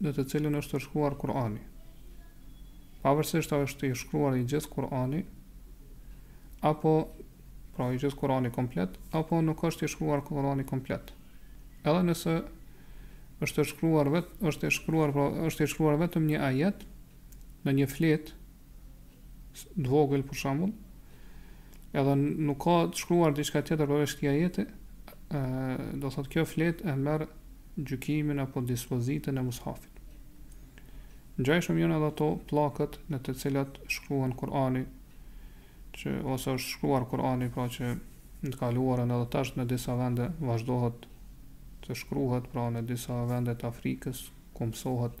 në të cilën është shkruar Kur'ani. Pavarësisht a është i shkruar i gjithë Kur'ani apo pra i gjithë Kur'ani komplet apo nuk është i shkruar Kur'ani komplet. Edhe nëse është shkruar vetëm është e shkruar pra është e shkruar vetëm një ajet në një fletë të vogël për shembull, edhe nuk ka të shkruar diçka tjetër përveç këtij ajeti, do thotë kjo fletë e merr gjykimin apo dispozitën e mushafit. Ngjajshëm janë edhe ato pllakët në të cilat shkruhet Kur'ani, që ose është shkruar Kur'ani, pra që në të kaluarën edhe tash në disa vende vazhdohet të shkruhet, pra në disa vende të Afrikës, ku mësohet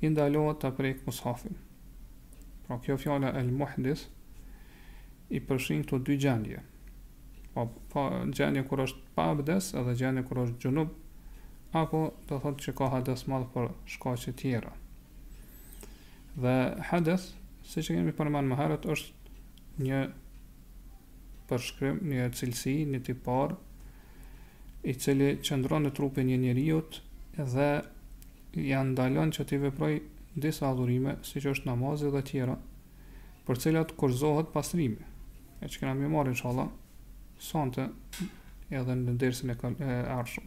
i ndalohet ta prekë mushafin. Pra kjo fjala el muhdith i përfshin këto dy gjendje. Po pa gjendje kur është pa abdest edhe gjendje kur është xhunub apo do thotë që ka hadeth t'madh për shkaqe të tjera. Dhe hadeth, siç e kemi përmendur më herët, është një përshkrim, një cilësi, një tipar, i cili qëndron në trupin e njeriut dhe ia ndalon që t'i veprojë disa adhurime, siç është namazi dhe tjera, për cilat kushtëzohet pastrimi. E që kena me i marrë, inshallah, sonte edhe në dersin e, e ardhshëm.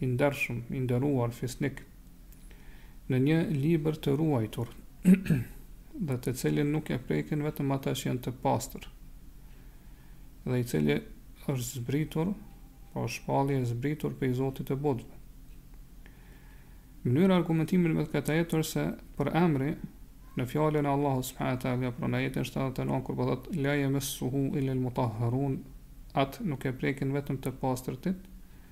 i ndershëm, i nderuar fisnik, në një libër të ruajtur, dhe të cilin nuk e prekin vetëm ata që janë të pastër, dhe i cili është zbritur, po shpallje e zbritur prej Zotit të botëve. Mënyra e argumentimit me këtë ajet është se përemri në fjalën e Allahut subhanahu taala pra në ajetin 79 kur po thotë la yamsuhu illa al-mutahharun atë nuk e prekin vetëm të pastërtit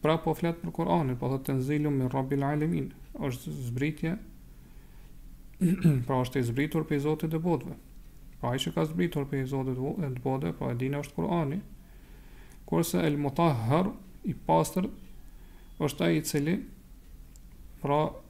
Pra po flet për Kur'anin, po thotë tenzilum min rabbil alemin, është zbritje pra është i zbritur prej Zotit të botëve. Pra ai që ka zbritur prej Zotit të botëve, pra e dina është Kur'ani. Kurse el mutahhar i pastër është ai i cili pra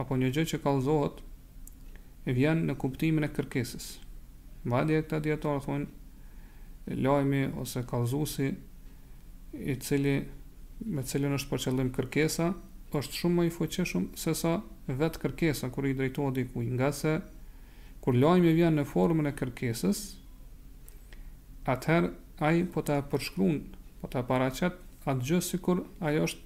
apo një gjë që kallëzohet vjen në kuptimin e kërkesës. Madje këta dijetarë thonë lajmi ose kallëzimi i cili me të cilin është për qëllim kërkesa është shumë më i fuqishëm sesa vetë kërkesa kur i drejtohet dikujt, ngase kur lajmi vjen në formën e kërkesës, atëherë ai po ta përshkruan, po ta paraqet atë gjë sikur ajo është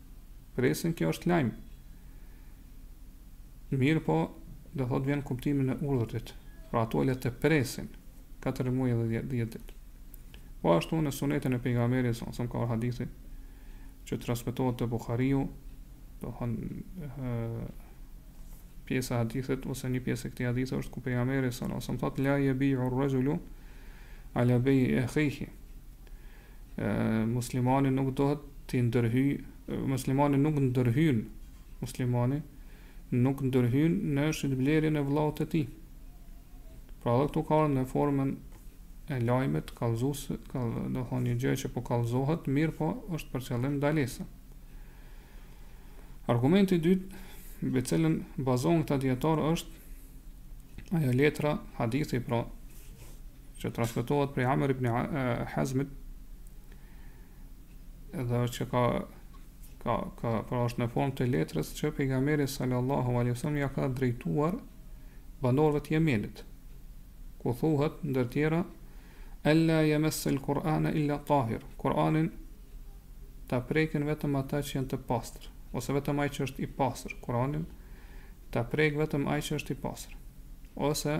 Presin kjo është lajm. Mirëpo, domethënë vjen në kuptimin e urdhrit. Pra ato le të presin 4 muaj dhe 10 ditë. Po ashtu në sunetin e pejgamberit sallallahu alaihi wasallam hadithi që transmetohet te Buhariu, domethënë pjesa e hadithit ose një pjesë e këtij hadithi është ku pejgamberi sallallahu alaihi wasallam thotë la yabi'u ar-rajulu ala bay'i akhihi. muslimani nuk duhet të ndërhyjë muslimani nuk ndërhyn muslimani nuk ndërhyn në shitblerjen e vllaut të tij. Pra edhe këtu ka ardhur në formën e lajmit kallëzues, kall domethënë një gjë që po kallëzohet, mirëpo është për qëllim ndalesa. Argumenti i dytë në të cilën bazohen këta dijetarë është ajo letra hadithi pra që transmetohet prej Amr ibn Hazmit dhe që ka ka ka pra është në formë të letrës që pejgamberi sallallahu alaihi wasallam ia ka drejtuar banorëve të Jemenit ku thuhet ndër të tjera alla yamassal qur'ana illa tahir Kur'anin ta prekin vetëm ata që janë të pastër ose vetëm ai që është i pastër Kur'anin ta prekë vetëm ai që është i pastër ose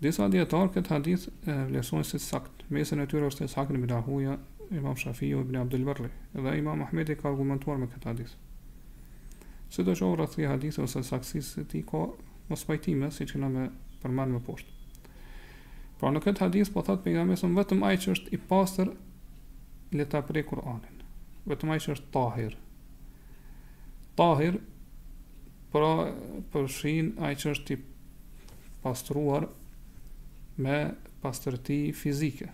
Disa dijetarë këtë hadith e vlerësojnë si të saktë. Në mesin e tyre është Is'hak ibn Rahuja, imam Shafiu, ibn Abdul Barri, dhe imam Ahmedi ka argumentuar me këtë hadith. Sido qoftë rreth këtij hadithi ose saktësisë së tij ka mospajtime, siç kena me përmend më poshtë. Pra në këtë hadith po thotë pejgamberi sallallahu alaihi wasallam vetëm ai që është i pastër le ta prekë Kur'anin. Vetëm ai që është tahir. Tahir, pra përfshin ai që është i pastruar me pastërti fizike,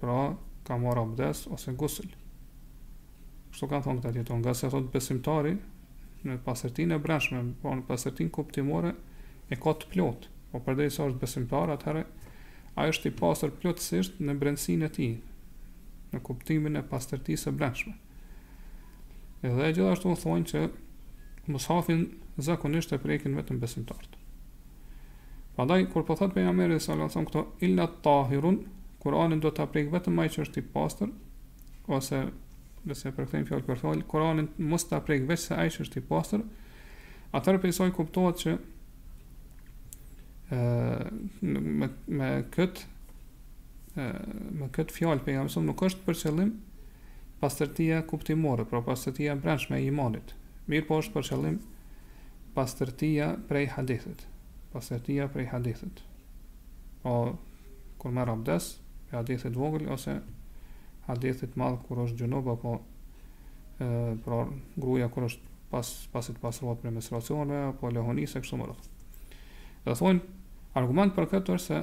pra ka marrë abdes ose gusël. Kështu kanë thonë këta dijetarë, ngase thotë besimtari, pastërtinë e brendshme, pra pastërtinë kuptimore, e ka të plotë, po përderisa është besimtar, atëherë, ai është i pastër plotësisht në brendësinë e tij, në kuptimin e pastërtisë së brendshme. Edhe gjithashtu thojnë që mus'hafin zakonisht e prekin vetëm besimtarët. Prandaj kur po thotë pejgamberi sallallahu alajhi wasallam këtu illa tahirun, Kur'anin do ta prekë vetëm ai që është i pastër ose nëse e përkthejmë fjalë për fjalë, Kur'anin mos ta prekë veçse ai që është i pastër. Atëherë prej saj kuptohet që ë me me këtë me këtë fjalë pejgamberi s.a. nuk është për qëllim pastërtia kuptimore, pra pastërtia e brendshme e imanit. Mirëpo është për qëllim pastërtia prej hadithit. Pastërtia prej hadithit. Po kur merr abdes, prej hadithit të vogël ose hadithit të madh kur është gjunub apo ë pra gruaja kur është pas pasi të pastrohet prej menstruacioneve apo lehonisë kështu me radhë. Dhe thonë argument për këtë është se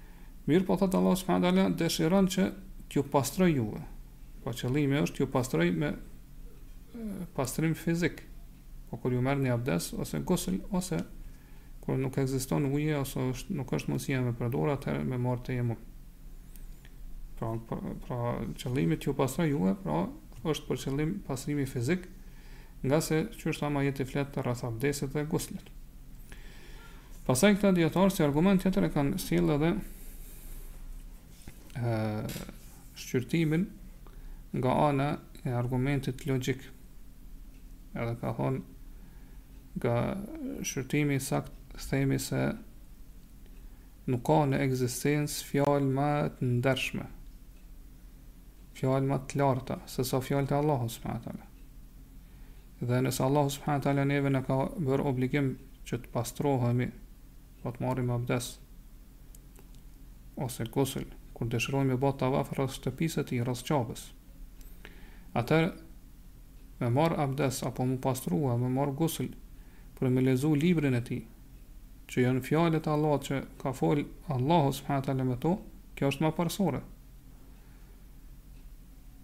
Mirëpo thotë Allah subhanehu teala dëshiron që t'ju pastrojë juve. Po qëllimi është t'ju pastrojë me pastrim fizik. Po kur ju merrni abdes ose gusl ose kur nuk ekziston uji ose është, nuk është mundësia me përdor atë, me marrë tejemum. Pra, pra, pra qëllimi t'ju pastrojë juve, pra është për qëllim pastrimi fizik, ngase qysh se ajeti flet rreth abdesit dhe guslit. Pastaj këta dijetarë si argument tjetër e kanë sjellë edhe ë shqyrtimin nga ana e argumentit logjik. Edhe kanë thonë nga shqyrtimi i saktë themi se nuk ka në ekzistencë fjalë më të ndershme, fjalë më të larta se sa fjalët e Allahut subhanahu Dhe nëse Allahu subhanahu wa taala neve na ka bërë obligim që të pastrohemi, po të marrim abdes ose gusl kur dëshirojmë të bëjmë tavaf rreth shtëpisë së tij, rreth Qabës. Atëherë me marrë abdes apo me u pastru, me marrë gusl për me lexu librin e tij, që janë fjalët e Allahut që ka fol Allahu subhanahu wa taala me to, kjo është më parësore.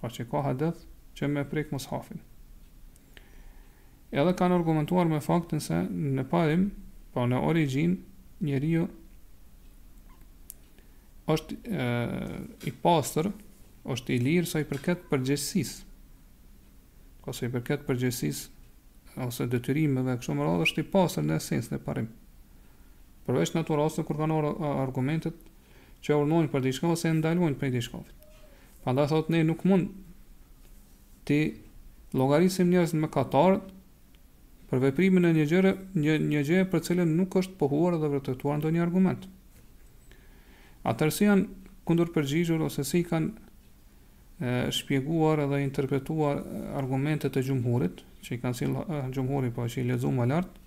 pra që s'ka hadith që me prek mushafin. Edhe kanë argumentuar me faktin se në parim, pra në origjinë, njeriu është e, i pastër, është i lirë sa i përket përgjegjësisë. Po sa i përket përgjegjësisë ose detyrimeve kështu me radhë është i pastër në esencë në parim. Përveç në ato raste kur kanë ardhë argumentet që urdhnojnë për diçka ose e ndalojnë prej diçkahit. Prandaj thotë ne nuk mund t'i llogarisim njerëzit mëkatarë për veprimin e një gjëje, një një gjëje për cilën nuk është pohuar dhe vërtetuar ndonjë argument. Ata si i janë kundërpërgjigjur ose si i kanë shpjeguar dhe interpretuar argumentet e gjumhurit, që i kanë sjell gjumhuri, po që i lexum më lartë,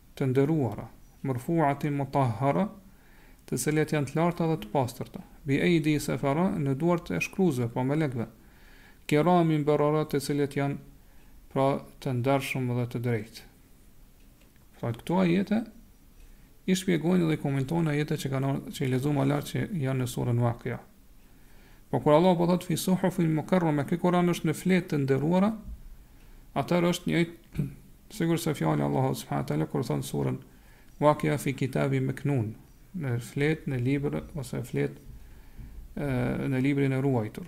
të nderuara, mërfu'atin mutahhara, të cilat janë të larta dhe të pastërta, bi eidi sefara, në duart e shkruesve, pra melekëve, kiramin berara, të cilët janë pra të ndershëm dhe të drejtë. Pra këto ajete i shpjegojnë dhe komentojnë ajetet që ka, që i lexuam më lart që janë në surën Waqi'a. Po kur Allah po thot fi suhufin mukarrama, ky Kur'an është në fletë të nderuara, atëherë është njëjtë sikurse fjala Allahu subhanahu wa taala kur thotë në surën Waqi'a fi kitabi maknun, në fletë në libër ose fletë në librin e ruajtur.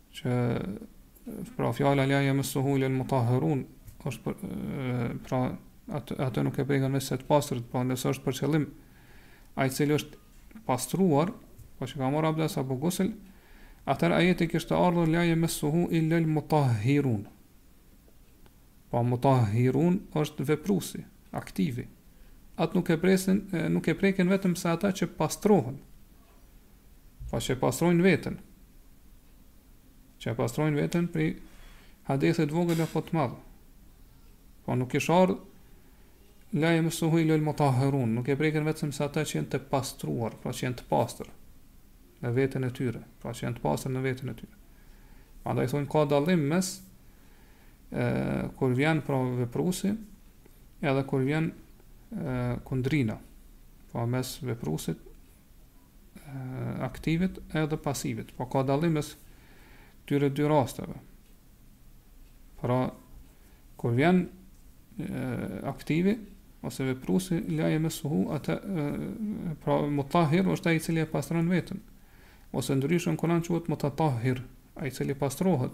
Që pra fjala la jemesuhu ilel mutahharun është për, pra atë atë nuk e prekin vetëm të pastërtit, pra nëse është për qëllim ai i cili është pastruar, po që ka marrë abdes apo gusl, atëherë ajeti kishte ardhur la jemesuhu ilel mutahirun. Pra mutahirun është veprusi, aktivi. Atë nuk e presin, nuk e prekin vetëm se ata që pastrohen, Po që pastrojnë veten. Që pastrojnë veten prej hadethit të vogël apo të madh. Po nuk i shor la jemesuhu ilel mutahharun, nuk e prekin vetëm se ata që janë të pastruar, pra që janë të pastër në veten e tyre, pra që janë të pastër në veten e tyre. Andaj thonë ka dallim mes e, kur vjen pra veprusi edhe kur vjen kundrina, pra mes veprusit aktivit edhe pasivit. Po ka dallim mes tyre dy rasteve. Pra, kur vjen aktivi ose veprusi la jemesuhu atë pra mutahhir është ai i cili e pastron veten ose ndryshe në Kur'an quhet mutatahhir ai i cili pastrohet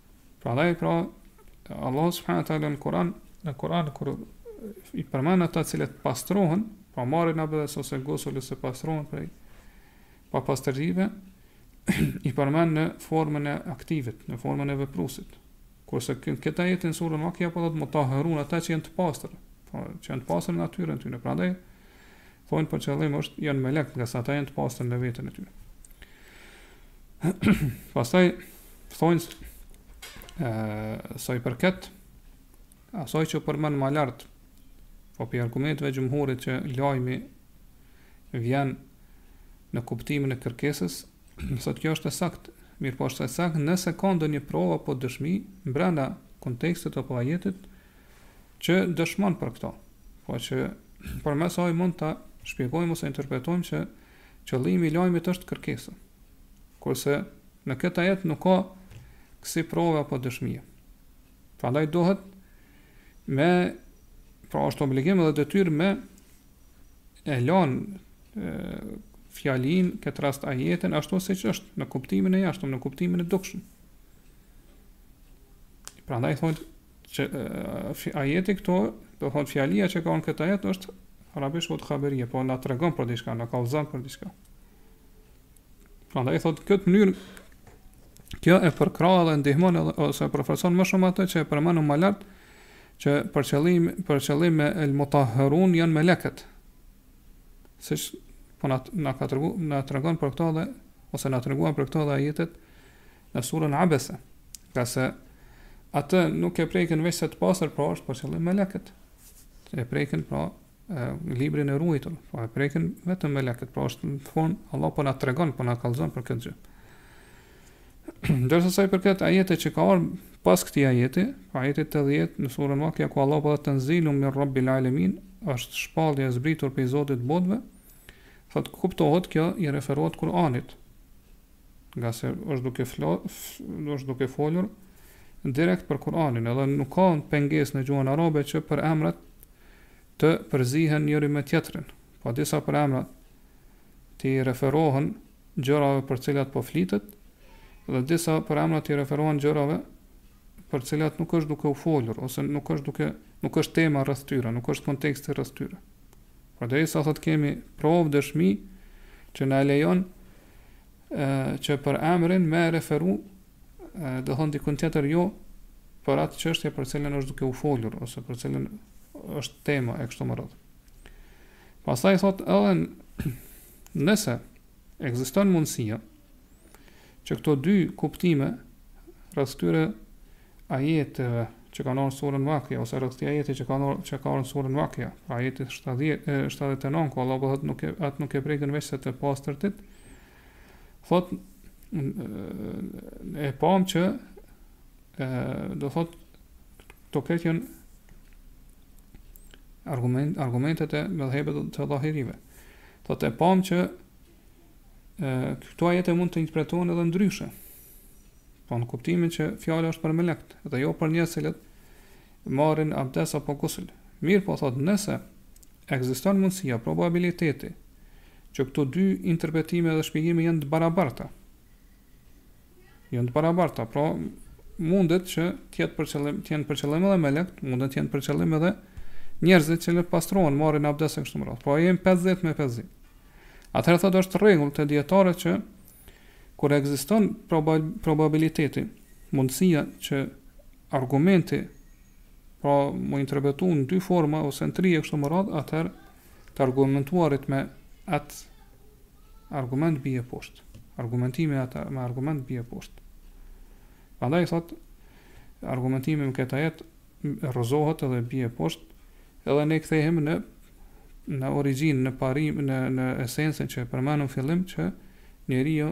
Prandaj pra Allah subhanahu wa taala në Kur'an, në Kur'an kur i përmend ata të cilët pastrohen, pra marrin abdes ose gusul ose pastrohen prej papastërtive, i përmend në formën e aktivit, në formën e veprusit. Kurse ky ajet në surën Wakia po thotë mutahharun ata që janë të pastër, pra që janë të pastër në natyrën tyre. Prandaj Thonë për qëllim është janë melekët, ngase ata janë të pastër në veten e tyre. Pastaj thonë ë sa i përket asaj që u përmend më lart, po për argumenteve xhumhurit që lajmi vjen në kuptimin e kërkesës, nëse kjo është e saktë, mirëpo është e saktë nëse ka ndonjë provë apo dëshmi brenda kontekstit apo ajetit që dëshmon për këto. Pra që përmes saj mund ta shpjegojmë ose interpretojmë që qëllimi i lajmit është kërkesa. Kurse në këtë ajet nuk ka kësi prove apo dëshmie. Prandaj dohet me pra është obligim dhe detyrë me e lan fjalinë në këtë rast ajetin ashtu siç është në kuptimin e jashtëm, në kuptimin e dukshëm. Prandaj thonë Që ajeti këtu, do të thotë fjalia që kemi në këtë ajet është arabisht i thonë khaberie, po na tregon për diçka, na kallëzon për diçka. Prandaj thotë në këtë mënyrë kjo e përkrah dhe ndihmon edhe ose përforcon më shumë atë që e përmendëm më lart, që për qëllim për qëllim me el mutahharun janë meleket. Siç po na na ka tregu, na tregon për këto dhe ose na treguan për këto dhe ajetet në surën Abese, ngase atë nuk e prekin veçse të pastër, pra është për qëllim meleket, e prekin pra e, librin e ruajtur, pra e prekin vetëm meleket, pra është në fund, Allah po na tregon, po na kalzon për këtë gjë. Ndërsa sa i përket ajetit që ka ardhur pas këtij ajeti, pra ajeti 80 në surën Wakia ku Allahu thotë tenzilun min rabbil alamin, është shpallje e zbritur prej Zotit të botëve, thot kuptohet kjo i referohet Kur'anit. ngase është duke flas, është duke folur direkt për Kur'anin, edhe nuk ka pengesë në gjuhën arabe që përemrat të përzihen njëri me tjetrin. Pra disa përemra t'u referohen gjërave për cilat po flitet dhe disa përemra t'u referohen gjërave për cilat nuk është duke u folur ose nuk është duke nuk është tema rreth tyre, nuk është konteksti rreth tyre. Përderisa thotë kemi provë dëshmi që na e lejon që përemrin me e referu do thonë dikund tjetër jo për atë çështje për cilën është duke u folur ose për cilën është tema e kështu me radhë. Pastaj thotë edhe nëse ekziston mundësia që këto dy kuptime rreth tyre ajeteve që kanë ardhur në surën Wakia ose rreth këtij ajeti që kanë ardhur që ka ardhur në surën Wakia, pra ajeti 70 79 ku Allahu thotë nuk e at nuk e prekin veçse të pastërtit. Thot e pam që e, do thot këto qenë argument argumentet e medhhebit të dhahirive. Thot e pam që Këto ajete mund të interpretohen edhe ndryshe. Pra në kuptimin që fjala është për melekt dhe jo për njerëz që marrin abdes apo gusl. Mirëpo thotë nëse ekziston mundësia, probabiliteti që këto dy interpretime dhe shpjegime janë të barabarta. Janë të barabarta, pra mundet që të jetë për qëllim, të jenë për qëllim edhe melekt, mundet të jenë për qëllim edhe njerëzit që lahen pastrohen, marrin abdes e kështu me radhë. Pra janë 50 me 50. Atëherë thotë është rregull te dietarët që kur ekziston probabiliteti, mundësia që argumenti pra me u interpretu në dy forma ose në tri e kështu me radhë, atëherë të argumentuarit me atë argument bie poshtë. Argumentimi atë me argument bie poshtë. Prandaj thot argumentimi me këtë ajet rrëzohet edhe bie poshtë, edhe ne kthehemi në në origjinë, në parim, në në esencën që përmendëm në fillim që njeriu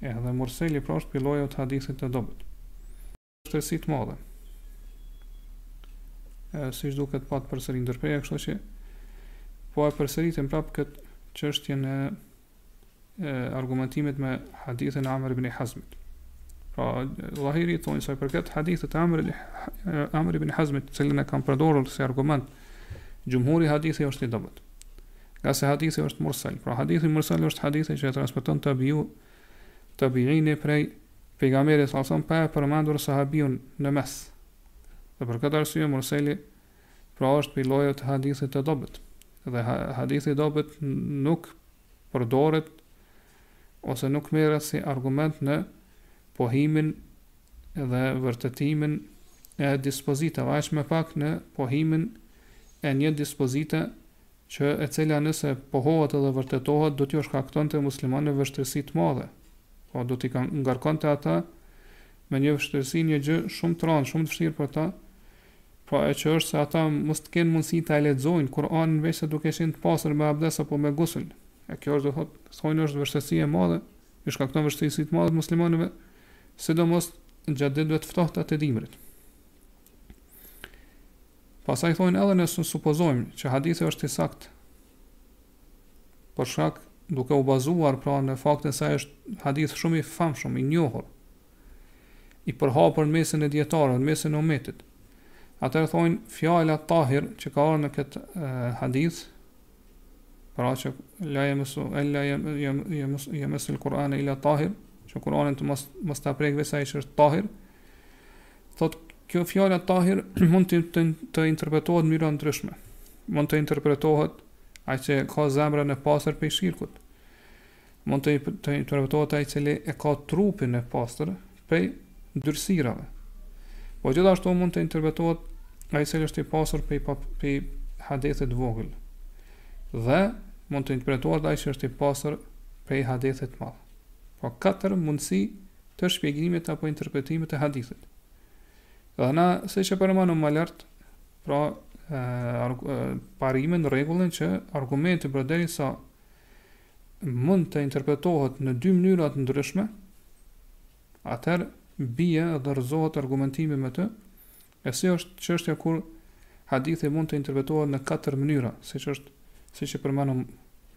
Edhe murseli pra është prej llojeve të hadithit të dobët. Vështirësi të madhe. E siç duket pat përsëri ndërprerje, kështu që po e përsëritim prap kët çështjen e, e argumentimit me hadithin e Amr ibn Hazmit. Pra, dhahiritë thonë sa i përket hadithit të Amr Amr ibn Hazmit, të cilin e kanë përdorur si argument, xhumhuri hadithi është i dobët. ngase hadithi është mursel. Pra hadithi mursel është hadithi që e transmeton tabiu tabiini prej pejgamberit sallallahu alajhi wasallam pa e përmendur sahabiun në mes. Dhe për këtë arsye murseli pra është prej llojeve të hadithit të dobët. Dhe hadithi i dobët nuk përdoret ose nuk merret si argument në pohimin dhe vërtetimin e dispozitave, aq më pak në pohimin e një dispozite që e cila nëse pohohet edhe vërtetohet do t'u shkaktonte muslimanëve vështirësi të madhe, pra do t'i ngarkonte ata me një vështirësi një gjë shumë të rëndë, shumë të vështirë për ta, pra e që është se ata mos të kenë mundësi ta lexojnë Kur'anin veçse duke qenë të pastër me abdes apo me gusl. E kjo është do të thotë, thonë është vështirësi e madhe, u shkakton vështirësi të madhe muslimanëve, sidomos gjatë ditëve të ftohta të dimrit. Pastaj thonë edhe nëse supozojmë që hadithi është i saktë për shkak duke u bazuar pra në faktin se ai është hadith shumë i famshëm, i njohur, i përhapur në mesin e dietarëve, në mesin e umetit. Atëherë thonë fjala tahir që ka ardhur në këtë hadith, pra që la yamsu la yamsu yamsu al-Qur'an illa tahir, që Kur'anin të mos mos ta prek veç ai që është tahir. Thotë, Kjo fjala tahir mund të interpretohet në mënyra të ndryshme. Mund të interpretohet ai që ka zemrën e pastër prej shirkut. Mund të të interpretohet ai që e ka trupin e pastër prej ndyrësirave. Po gjithashtu mund të interpretohet ai që është i pastër prej prej hadethit të vogël. Dhe mund të interpretohet ai që është i pastër prej hadethit të madh. Pra katër mundësi të shpjegimit apo interpretimit të hadithit. Dhe na, siç e përmendëm më lart, pra parimin, rregullin që argumenti përderisa mund të interpretohet në dy mënyra të ndryshme, atëherë bie dhe rëzohet argumentimi me të, E si është çështja kur hadithi mund të interpretohet në katër mënyra, siç është siç e përmendëm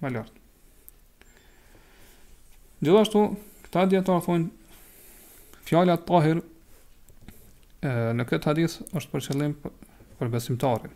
më lart. Gjithashtu, këta dijetarë thonë, fjala tahir, e, në këtë hadith është për qëllim për besimtarin.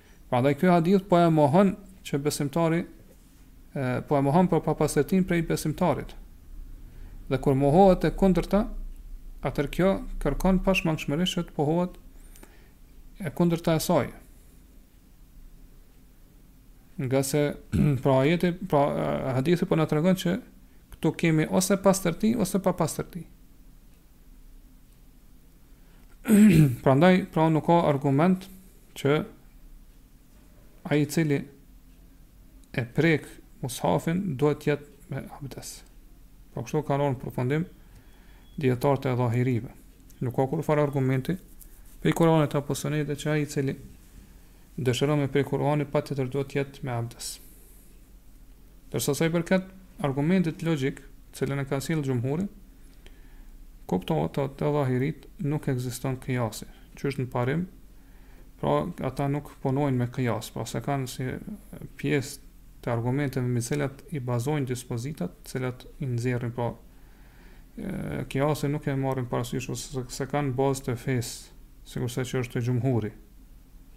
Prandaj ky hadith po e mohon që besimtari po e mohon pra papastërtinë prej besimtarit. Dhe kur mohohet e kundërta, atëherë kjo kërkon pashmangshmërisht që të pohohet e kundërta e saj. Ngase pra ajeti, pra hadithi po na tregon që këtu kemi ose pastërti ose papastërti. Prandaj pra nuk ka argument që ai i cili e prek mushafin duhet të jetë me abdes. Pra kështu kanë ra në përfundim dijetarët e dhahirive. Nuk ka kurrfarë argumenti prej Kur'anit apo Sunetit që ai i cili dëshiron me prek Kur'anin patjetër duhet të jetë me abdes. Ndërsa sa i përket argumentit logjik, cilën e ka sjellë xhumhuri, kuptohet te dhahiritë nuk ekziston kijasi, qysh në parim, pra ata nuk punojnë me kijas, pra s'e kanë si pjesë të argumenteve mbi të cilat i bazojnë dispozitat, të cilat i nxjerrin pra kijasin nuk e marrin parasysh ose s'e kanë bazë të fesë, sikurse që është te xhumhuri.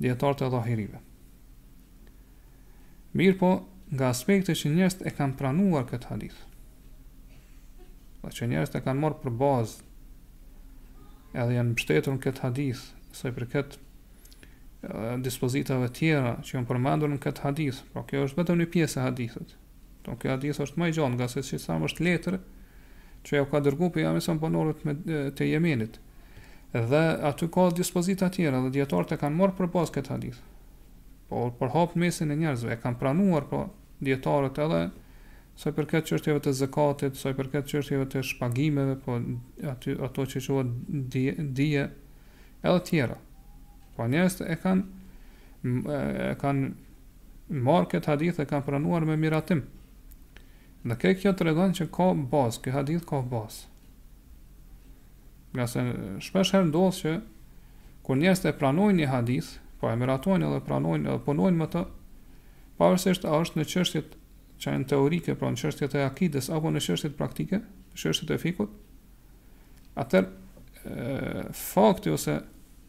dijetarët e dhahirive. Mirëpo, nga aspekti që njerëzit e kanë pranuar këtë hadith. Dhe që njerëzit e kanë marrë për bazë edhe janë mbështetur në këtë hadith, sa i përket dispozitave tjera që janë përmendur në këtë hadith. Pra kjo është vetëm një pjesë e hadithit. Por ky hadith është më i gjatë ngase siç thamë është letër që ia ka dërguar pejgamberi banorëve të Jemenit. Dhe aty ka dispozita të tjera dhe dijetarët e kanë marrë për bazë këtë hadith. Pra u përhap në mesin e njerëzve e kanë pranuar po dijetarët edhe sa i përket çështjeve të zekatit, sa i përket çështjeve të shpagimeve, po aty ato që quhet dije, dije edhe të tjera. Po njerëzit e kanë e kanë marrë këtë hadith e kanë pranuar me miratim. Dhe ke kjo tregon që ka bazë, kjo hadith ka bazë. Ngase shpeshherë ndodh që kur njerëzit e pranojnë një hadith, po e miratojnë edhe pranojnë edhe punojnë me të, pavërsisht a është në qështjet që janë teorike, pra në qështjet e akides, apo në qështjet praktike, në qështjet e fikut, atëherë fakti ose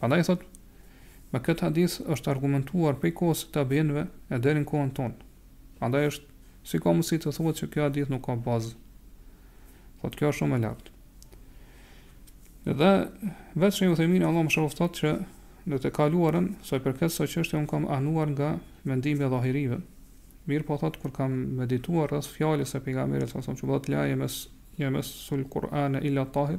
Prandaj thotë, me këtë hadith është argumentuar prej kohës së tabiinëve e deri në kohën tonë. Prandaj është si ka mundësi të thuhet se kjo hadith nuk ka bazë. Thotë kjo është shumë e largët. Dhe vetë Sheh Uthejmini Allahu e mëshiroftë thotë që në të kaluarën, sa i përket kësaj çështje un kam anuar nga mendimi i dhahirive. Mirëpo thotë kur kam medituar rreth fjalës së pejgamberit salallahu që thot la jemes jemessul Kur'ane ila tahir,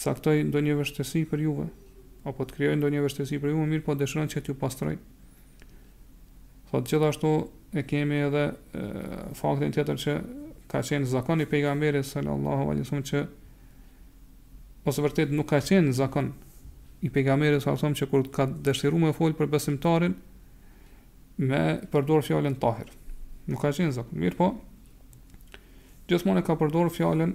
caktoj ndonjë vështirësi për juve, apo të krijoj ndonjë vështirësi për juve, mirëpo dëshiron që t'ju pastroj. Thot gjithashtu e kemi edhe e, faktin tjetër që ka qenë zakon i pejgamberit sallallahu alaihi wasallam që ose vërtet nuk ka qenë zakon i pejgamberit sallallahu alaihi wasallam që kur ka dëshiruar me fol për besimtarin me përdor fjalën tahir. Nuk ka qenë zakon. Mirëpo, gjithmonë ka përdor fjalën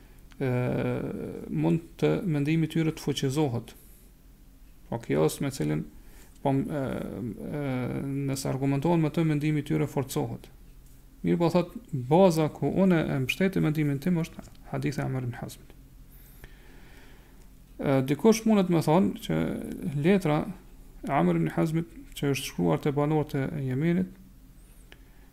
mund të mendimi i tyre të fuqizohet. Po kjo është me cilin po nëse argumentohen me të mendimi i tyre forcohet. Mirëpo thot baza ku unë e mbështes mendimin tim është hadithi i Amr ibn Hazmit. Dikush mundet me thënë që letra e Amr ibn Hazmit që është shkruar te banorët e Jemenit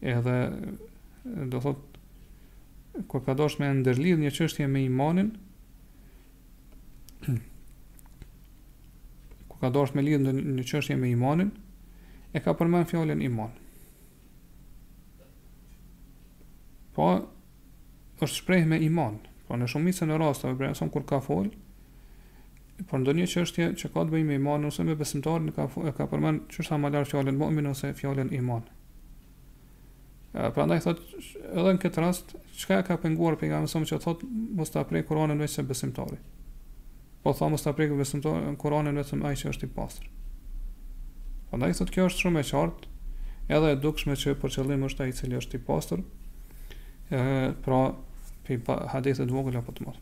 Edhe do thot kur ka dashur me ndërlidh një çështje me imanin kur ka dashur me lidh një çështje me imanin e ka përmend fjalën iman. Po është shprehë me iman, pra në shumicën e rasteve pejgamberi kur ka fol, për ndonjë çështje që ka të bëjë me imanin ose me besimtarin e ka përmend siç thash më lart fjalën mu'min ose fjalën iman. Prandaj thot edhe në këtë rast çka e ka penguar pejgamberin salallahu që të thot mos ta prek Kur'anin veçse besimtari. Po tha mos ta prekë Kur'anin vetëm ai që është i pastër. Prandaj thotë kjo është shumë e qartë, edhe e dukshme që për qëllim është ai i cili është i pastër. Ë pra prej hadethit të vogël apo të mëdha.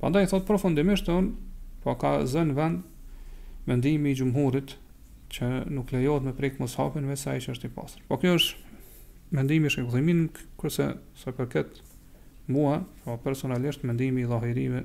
Prandaj thotë përfundimisht on po ka zën vend mendimi i xhumhurit që nuk lejohet me prek mushafin veçse ai që është i pastër. Po kjo është mendimi i sheh Uthejminit kurse sa më përket mua, po personalisht mendimi i dhahirive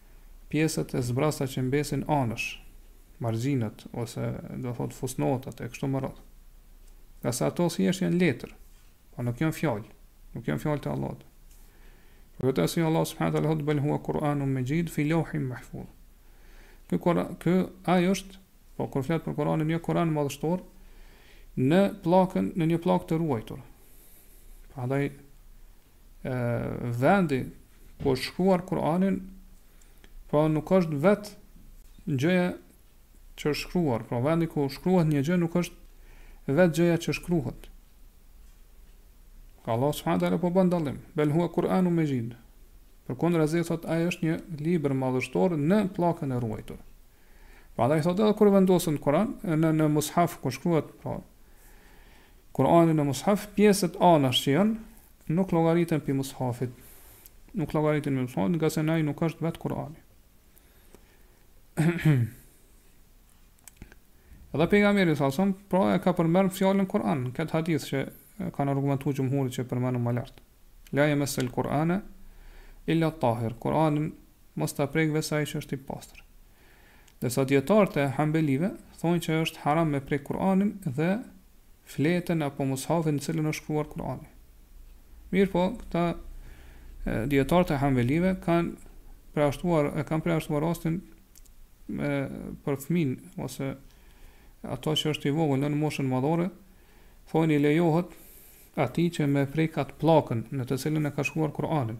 pjesët e zbrasta që mbesin anësh, margjinat ose do thotë fusnotat e kështu me radhë. Nga sa ato thjesht janë letër, po nuk janë fjalë, nuk janë fjalë të Allahut. Për këtë arsye Allah subhanahu wa taala bel huwa Kur'anun Majid fi lawhin mahfuz. Ky Kur'an, ky ai është, po kur flet për Kur'anin, një Kur'an madhështor në pllakën, në një pllakë të ruajtur. Prandaj e, vendi ku është shkruar Kur'ani, pra nuk është vet gjëja që është shkruar, pra vendi ku shkruhet një gjë nuk është vet gjëja që shkruhet. Ka Allah subhanahu taala po bën dallim. Bel huwa Kur'anun Majid. Përkundrazi thot ai është një libër madhështor në pllakën e ruajtur. Prandaj thot edhe kur vendoset Kur'an në në mushaf ku shkruhet, pra Kur'ani në Mushaf, pjesët anash që janë, nuk llogariten pi Mushafit. Nuk llogariten pi Mushafit, ngase në ai nuk është vetë Kur'ani. Dhe pejgamberi sa son, pra e ka përmend fjalën Kur'an, këtë hadith që kanë argumentuar xhumhurit që përmendëm më lart. La yamassul Kur'ana illa tahir. Kur'anin mos ta prek vetëm se ai që është i pastër. Ndërsa dijetarët e Hambelive thonë që është haram me prek Kur'anin dhe fletën apo mushafin në të cilën është shkruar Kur'ani. Mirpo këta dijetarët e Hambelive kanë përjashtuar e kanë përjashtuar rastin me për fëmin ose atë që është i vogël në moshën madhore thonë i lejohet atij që me prek at pllakën në të cilën e ka shkruar Kur'anin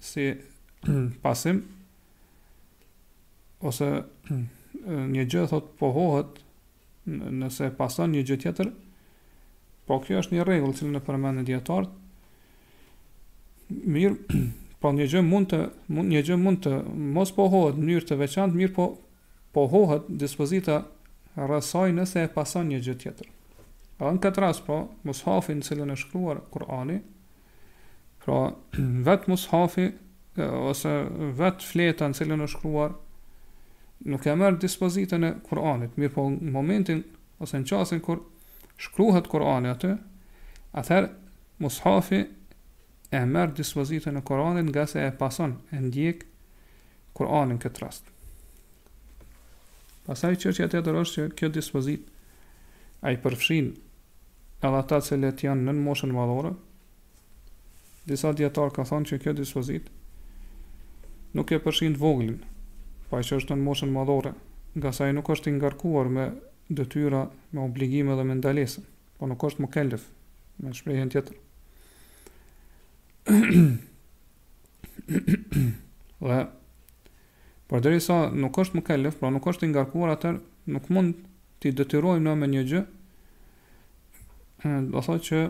si pasim ose një gjë thot pohohet nëse pason një gjë tjetër po kjo është një rregull të cilën e përmendin dijetarët mirëpo një gjë mund të mund një gjë mund të mos pohohet në mënyrë të veçantë mirëpo pohohet dispozita rreth saj nëse e pason një gjë tjetër edhe në këtë rast pra mushafi n cilën e shkruar Kur'ani Pra, vetë mushafi, ose vetë fleta në cilën është shkruar, nuk e merr dispozitën e Kur'anit, mirëpo në momentin, ose në çastin kur shkruhet Kur'ani aty, atëherë mushafi e merr dispozitën e Kur'anit ngase e pason, e ndjek Kur'anin këtë rast. Pastaj çështja tjetër është që kjo dispozitë a i përfshin edhe ata të cilët janë nën moshën madhore, disa dijetarë kanë thënë që kjo dispozitë nuk e përfshin të voglin, pra që është nën moshën madhore, ngase ai nuk është i ngarkuar me detyra, me obligime dhe me ndalesa, po nuk është mukellef, me shprehjen tjetër. dhe përderisa nuk është mukellef, pra nuk është i ngarkuar atë, nuk mund T'i detyrojmë ne me një gjë, do thotë që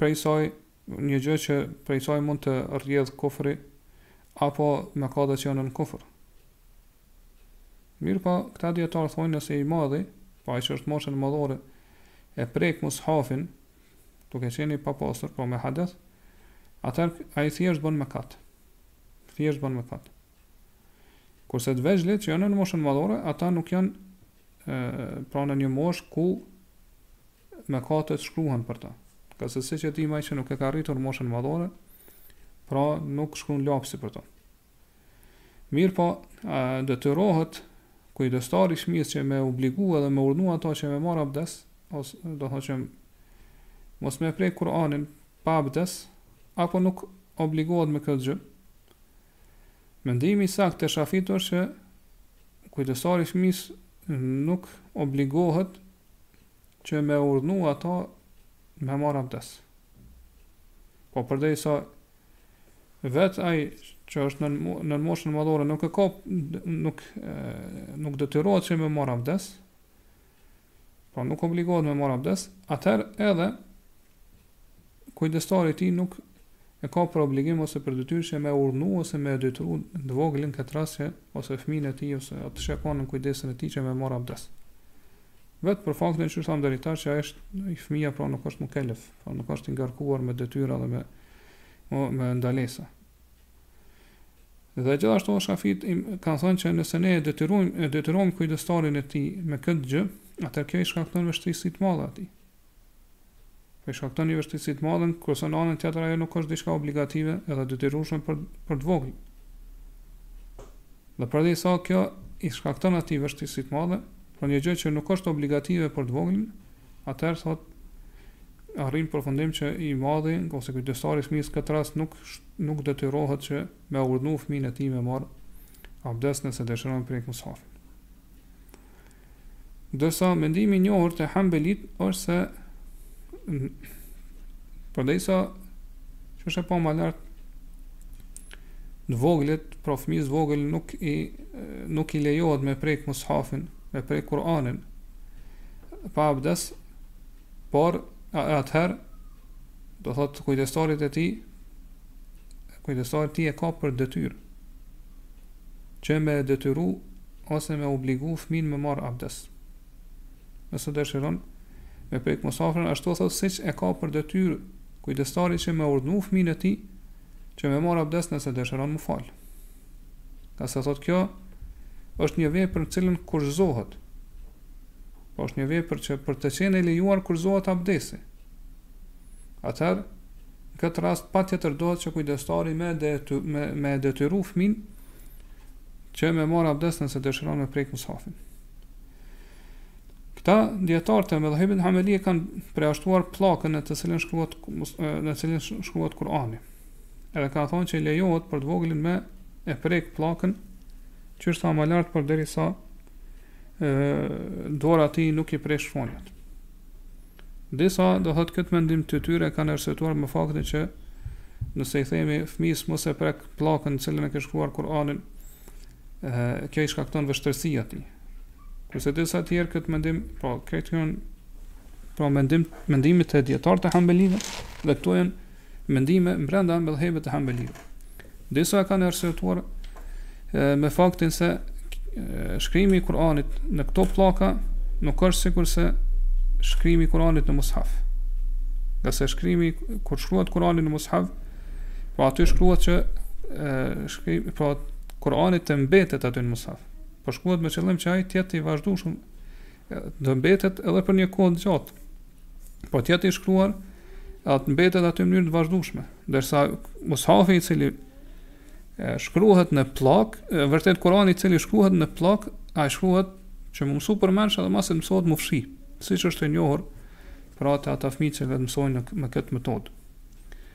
prej saj një gjë që prej saj mund të rrjedh kufri apo mëkate që janë kufër. Mirëpo, po, këta dijetarë thonë nëse i madhi, pra ai që është moshën madhore, e prek mushafin, duke qeni i papastër, po me hadeth, atëherë ai thjesht bën mëkat. Thjesht bën mëkat. Kurse të vegjlit që janë nën moshën madhore, ata nuk janë pra në një moshë ku mëkatet shkruhen për ta. Ngase siç e dimë ai që nuk e ka arritur moshën madhore, pra nuk shkruan lapsi për ta. Mirëpo, detyrohet kujdestari i fëmijës që me obligu edhe me urdhnu ata që me marr abdes, ose do të thotë që mos me prek Kur'anin pa abdes, apo nuk obligohet me këtë gjë, Mendimi i saktë te Shafit është që kujdestari i fëmisë nuk obligohet që me urdhnu ata me marë abdes. Po përderisa vet ai që është nën nën moshën madhore nuk e ka nuk e, nuk detyrohet që me marr abdes, pra nuk obligohet me marrë abdes, atëherë edhe kujdestari i tij nuk e ka për obligim ose për detyrë që me urdhnu ose me detyru të voglin këtë rast që ose fëmin e tij ose atë që e ka nën kujdesin e tij që me marrë abdes. Vetë për faktin që thamë deri tash që ai është i fëmija pra nuk është mukellef, pra nuk është i ngarkuar me detyra dhe me me ndalesa. Dhe gjithashtu Shafit kanë thënë që nëse ne e detyrojmë e detyrojmë kujdestarin e tij me këtë gjë, atëherë kjo i shkakton vështirësi të madhe atij. Po i shkakton një vështirësi të madhe, kurse në anën tjetër ajo nuk është diçka obligative dhe e detyrueshme për për të voglin. Dhe përderisa kjo i shkakton atij vështirësi të madhe, për një gjë që nuk është obligative për të voglin, Atëherë arrijmë në përfundim që i madhi ose kujdestari i fëmijës këtë rast nuk nuk detyrohet që me urdhnu fëmijën e tij me marr abdes nëse dëshiron prek mushafin. Ndërsa mendimi i njohur te Hanbelit është se përderisa që është e palejuar të voglit, pra fëmijës vogël nuk i nuk i lejohet me prek mushafin, me prek Kur'anin. pa abdes, por atëherë do thot kujdestarit e tij kujdestari i tij e ka për detyrë që me detyru ose me obligu fëmin me marë abdes nëse dëshiron me prek mushafin ashtu thot siç e ka për detyrë kujdestari që me urdhnu fëmin e tij që me marë abdes nëse dëshiron mu fal ngase thot kjo është një vepër për cilën kushtëzohet Po është një vepër që për të qenë e lejuar kushtëzohet abdesi. Atëherë, në këtë rast patjetër dohet që kujdestari me detu, me me detyru fëmin që me marr abdes nëse dëshiron me prek mushafin. Këta dijetarët e medhhebit Hanbeli kanë përjashtuar pllakën në të cilën shkruhet në të cilën shkruhet Kur'ani. Edhe kanë thonë që lejohet për të voglin me e prek pllakën që është më lart përderisa dora e tij nuk i prek shkronjat. Disa do thot këtë mendim të tyre kanë arsyetuar me faktin që nëse i themi fëmis mos e prek pllakën në cilën e ke shkruar Kur'anin, kjo i shkakton vështirësi atij. Kurse disa të tjerë këtë mendim, po këtë kanë pra mendim mendimit të dijetarëve hanbelive dhe këto janë mendime brenda medhhebit të Hanbelive. Disa e kanë arsyetuar me faktin se shkrimi i Kur'anit në këto pllaka nuk është sikurse shkrimi i Kur'anit në mushaf. Ngase shkrimi kur shkruhet Kur'ani në mushaf, po aty shkruhet që shkrimi i Kur'anit të mbetet aty në mushaf. Po shkruhet me qëllim që ai të jetë i vazhdueshëm të mbetet edhe për një kohë të gjatë. Po të jetë i shkruar, të mbetet aty në mënyrë të vazhdueshme, ndërsa mushafi i cili shkruhet në pllak, vërtet Kurani i cili shkruhet në pllak, ai shkruhet që mu mësu përmendsh edhe masi mësohet mu fshi, siç është e njohur për ata ata fëmijë që vetë mësojnë me këtë metodë.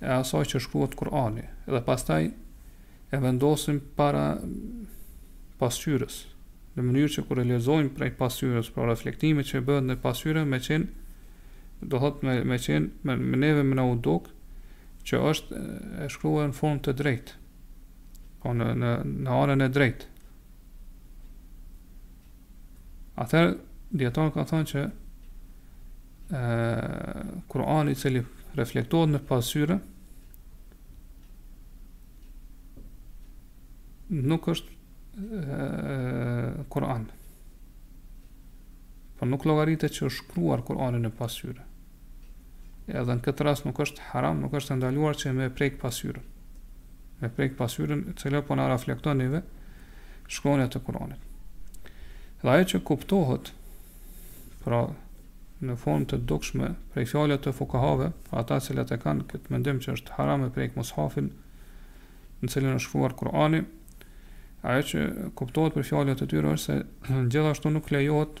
e asaj që shkruhet Kur'ani dhe pastaj e vendosim para pasqyrës në mënyrë që kur e lexojmë prej pasqyrës pra reflektimi që bëhet në pasqyrë me qen do thot me me qen me, me neve me na u duk që është e shkruar në formë të drejtë po në në në anën e drejtë Atëherë, dijetarët kanë thonë që e, Kurani i cili reflektohet në pasqyrë, nuk është Kur'an. Por nuk llogaritet që është shkruar Kur'ani në pasqyrë. edhe në këtë rast nuk është haram, nuk është ndaluar që me prek pasqyrën. Me prek pasqyrën, e cila po na reflekton neve, shkronja të Kuranit. Dhe ajo që kuptohet, pra në formë të dukshme, prej fjalëve të fukahave, pra ata të cilët e kanë këtë mendim që është haram me prek mus'hafin, në të cilin është shkruar Kurani, ajo që kuptohet prej fjalëve të tyre është se gjithashtu nuk lejohet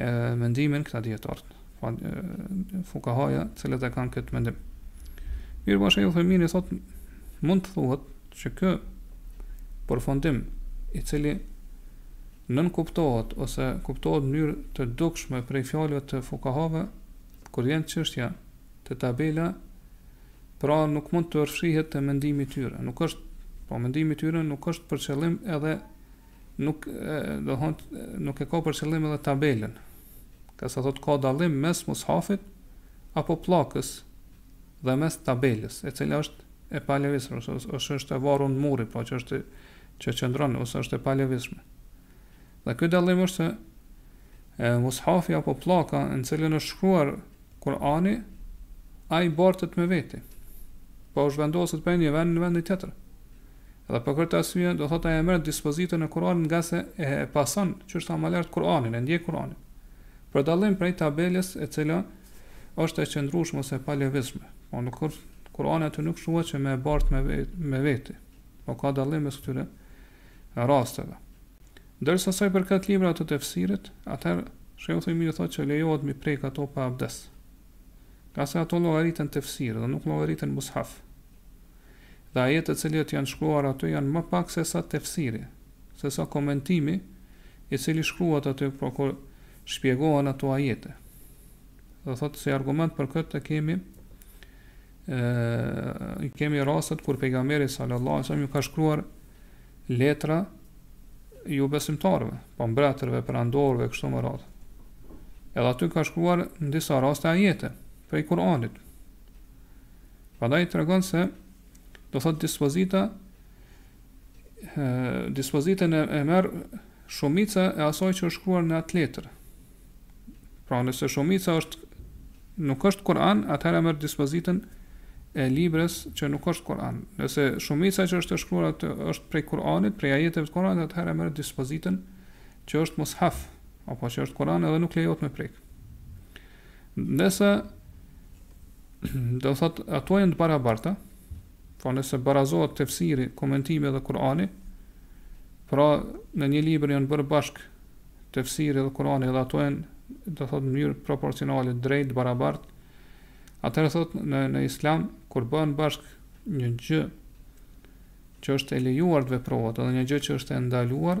e mendimin këta dijetarët, pra fukahaja të cilët e kanë këtë mendim. Mirëpo shejh Uthejmini thotë, mund të thuhet që ky përfundim i cili nënkuptohet ose kuptohet në mënyrë të dukshme prej fjalëve të fukahave, kur vjen çështja te tabela, pra nuk mund të përfshihet te mendimi i tyre, nuk është, po mendimi i tyre nuk është për qëllim edhe Nuk do thot nuk e ka për qëllim edhe tabelën. Ngase thot ka dallim mes mus'hafit apo pllakës dhe mes tabelës, e cila është e palëvizshme, ose është është e varur në mur, pra që është që qëndron ose është e palëvizshme. Dhe ky dallim është se e mus'hafi apo pllaka në të cilën është shkruar Kur'ani ai bartet me vete. Po zhvendoset prej një vendi në vendin tjetër. Dhe për këtë arsye do thotë ai e merr dispozitën e Kur'anit ngase e pason qysh thamë më lart Kur'anin, e ndjek Kur'anin. Për dallim prej tabelës e cila është e qëndrueshme ose e palëvizshme. Po nuk Kur'ani aty nuk thuhet që me e bart me me vete. Po ka dallim mes këtyre rasteve. Ndërsa sa i përket librave të tefsirit, atëherë shejh Uthejmini thotë që lejohet me i prek ato pa abdes. Ngase ato llogariten tefsir dhe nuk llogariten mus'haf. Dhe ajetet të cilat janë shkruar aty janë më pak se sa tefsiri, se sa komentimi i cili shkruhet aty pra kur shpjegohen ato ajete. Dhe thotë si argument për këtë e kemi e kemi rastet kur pejgamberi sallallahu alajhi wasallam ka shkruar letra jobesimtarëve, po mbretërve, perandorëve kështu me radhë. Edhe aty ka shkruar në disa raste ajete prej Kur'anit. Prandaj tregon se do thot dispozita dispozitën e, e merr shumica e asaj që është shkruar në atë letër. Pra nëse shumica është nuk është Kur'an, atëherë merr dispozitën e librit që nuk është Kur'an. Nëse shumica që është shkruar aty është prej Kur'anit, prej ajeteve të Kur'anit, atëherë merr dispozitën që është mus'haf apo që është Kur'an edhe nuk lejohet me prek. Nëse do thot ato janë të barabarta, pra nëse barazohet tefsiri, komentimi dhe Kurani, pra në një libër janë bërë bashk tefsiri dhe Kurani dhe ata janë do thot në mënyrë proporcionale drejt barabart, atëherë thot në në Islam kur bëhen bashk një gjë që është e lejuar të veprohet dhe një gjë që është e ndaluar,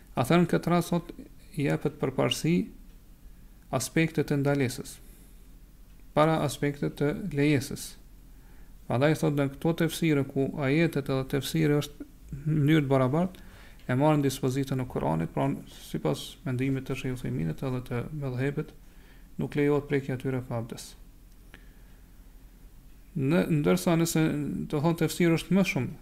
Atëherë në këtë rast thotë i jepet përparësi aspektit të ndalesës para aspektit të lejesës. Prandaj thotë në këto tefsire ku ajetet edhe tefsiri është në mënyrë të barabartë e marrin dispozitën e Kur'anit, pra sipas mendimit të Shejhut edhe të medhhebit nuk lejohet prekja e tyre pa abdes. Në ndërsa nëse do thotë tefsiri është më shumë